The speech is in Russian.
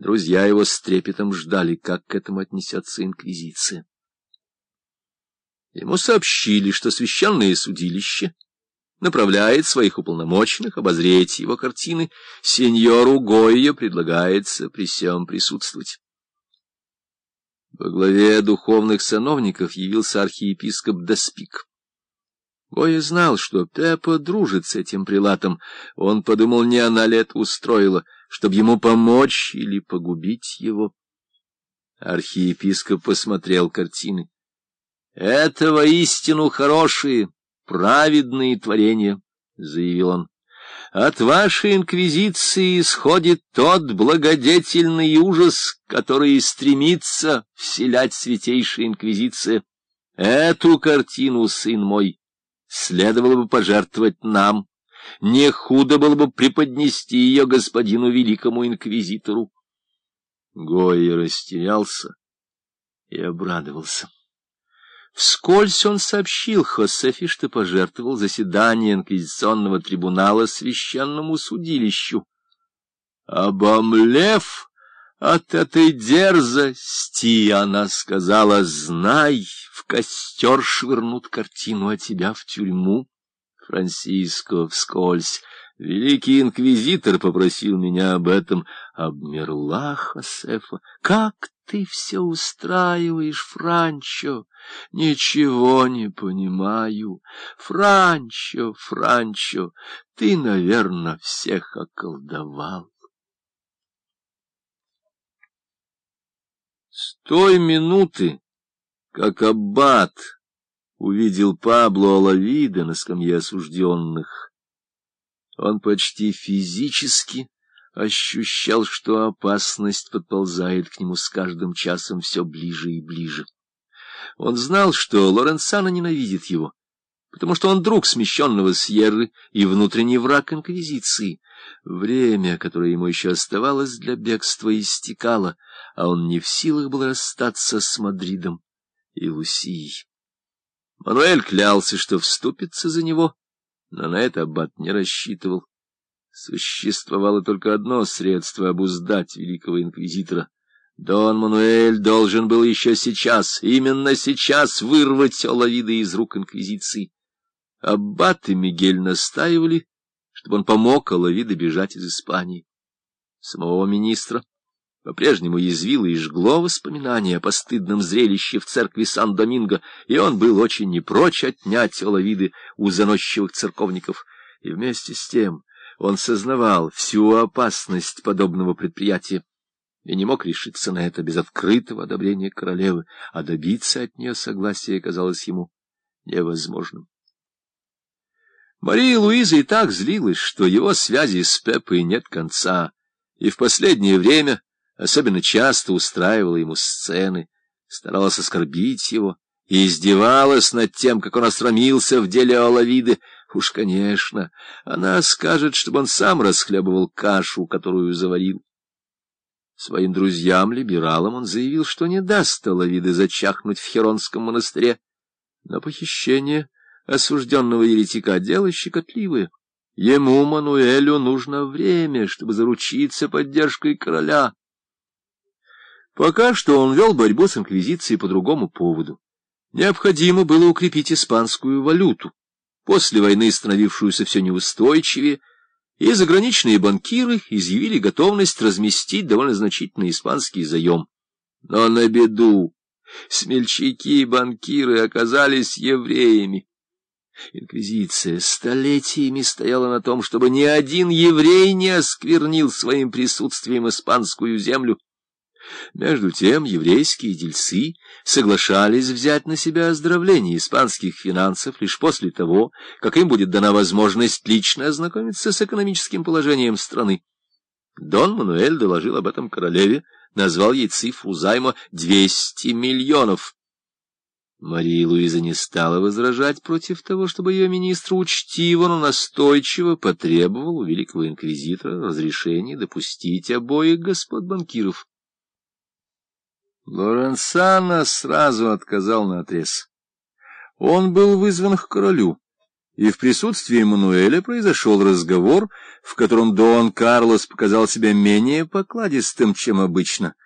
Друзья его с трепетом ждали, как к этому отнесется инквизиция. Ему сообщили, что священное судилище направляет своих уполномоченных обозреть его картины. Сеньору Гойя предлагается при всем присутствовать. Во главе духовных сановников явился архиепископ Доспик. Гойя знал, что Пеппа дружит с этим прилатом. Он подумал, не она ли это устроила, чтобы ему помочь или погубить его. Архиепископ посмотрел картины. — Это воистину хорошие, праведные творения, — заявил он. — От вашей инквизиции исходит тот благодетельный ужас, который стремится вселять святейшая инквизиция. Эту картину, сын мой, следовало бы пожертвовать нам. Не худо было бы преподнести ее господину великому инквизитору. Гой растерялся и обрадовался. Вскользь он сообщил Хосефе, что пожертвовал заседание инквизиционного трибунала священному судилищу. Обомлев от этой дерзости, она сказала, знай, в костер швырнут картину, а тебя в тюрьму. Франциско вскользь. Великий инквизитор попросил меня об этом. Обмерла Хосефа. Как ты все устраиваешь, Франчо? Ничего не понимаю. Франчо, Франчо, ты, наверное, всех околдовал. С той минуты, как аббат увидел Пабло Алавида на скамье осужденных, он почти физически ощущал, что опасность подползает к нему с каждым часом все ближе и ближе. Он знал, что Лоренцано ненавидит его, потому что он друг смещенного Сьерры и внутренний враг Инквизиции. Время, которое ему еще оставалось для бегства, истекало, а он не в силах был расстаться с Мадридом и Лусией. Мануэль клялся, что вступится за него, но на это аббат не рассчитывал. Существовало только одно средство обуздать великого инквизитора. Дон Мануэль должен был еще сейчас, именно сейчас, вырвать Олавида из рук инквизиции. Аббат и Мигель настаивали, чтобы он помог Олавида бежать из Испании. Самого министра по-прежнему язвило и жгло воспоминания о постыдном зрелище в церкви Сан-Доминго, и он был очень не прочь отнять Олавиды у заносчивых церковников. И вместе с тем он сознавал всю опасность подобного предприятия и не мог решиться на это без открытого одобрения королевы, а добиться от нее согласия казалось ему невозможным. Мария Луиза и так злилась, что его связи с Пеппой нет конца, и в последнее время особенно часто устраивала ему сцены, старалась оскорбить его и издевалась над тем, как он осрамился в деле Олавиды. Уж, конечно, она скажет, чтобы он сам расхлебывал кашу, которую заварил. Своим друзьям-либералам он заявил, что не даст Олавиды зачахнуть в Херонском монастыре, но похищение осужденного еретика — дело щекотливое. Ему, Мануэлю, нужно время, чтобы заручиться поддержкой короля. Пока что он вел борьбу с инквизицией по другому поводу. Необходимо было укрепить испанскую валюту, после войны становившуюся все неустойчивее, и заграничные банкиры изъявили готовность разместить довольно значительный испанский заем. Но на беду смельчаки и банкиры оказались евреями. Инквизиция столетиями стояла на том, чтобы ни один еврей не осквернил своим присутствием испанскую землю. Между тем еврейские дельцы соглашались взять на себя оздоровление испанских финансов лишь после того, как им будет дана возможность лично ознакомиться с экономическим положением страны. Дон Мануэль доложил об этом королеве, назвал ей цифру займа 200 миллионов. Мария Луиза не стала возражать против того, чтобы ее министр учтиво, но настойчиво потребовал у великого инквизитора разрешения допустить обоих господ банкиров. Лоренсано сразу отказал на отрез. Он был вызван к королю и в присутствии Мануэля произошел разговор, в котором Дон Карлос показал себя менее покладистым, чем обычно —